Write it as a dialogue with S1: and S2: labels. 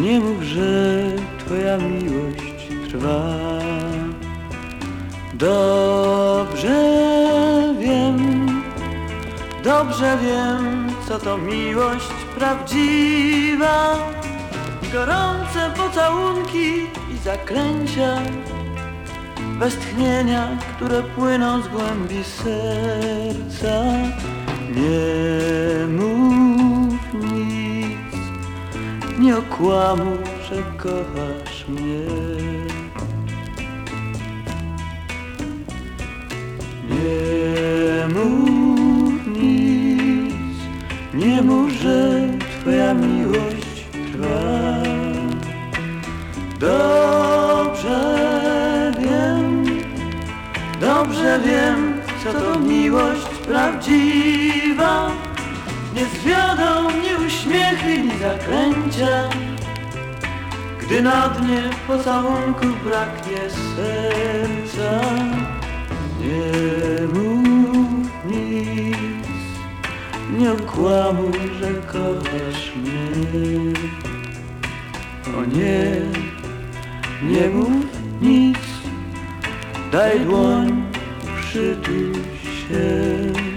S1: Nie mów, że twoja miłość trwa. Dobrze wiem, dobrze wiem, co to miłość prawdziwa. Gorące pocałunki i zaklęcia, westchnienia, które płyną z głębi serca. Nie mów nie okłamuj, że kochasz mnie. Nie mów nic, nie mów, że twoja miłość trwa. Dobrze wiem, dobrze wiem, co to miłość prawdziwa. Zaklęcia, gdy na dnie pocałunku braknie serca. Nie mów nic, nie okłamuj, że kochasz mnie. O nie, nie mów nic, daj dłoń, przytul się.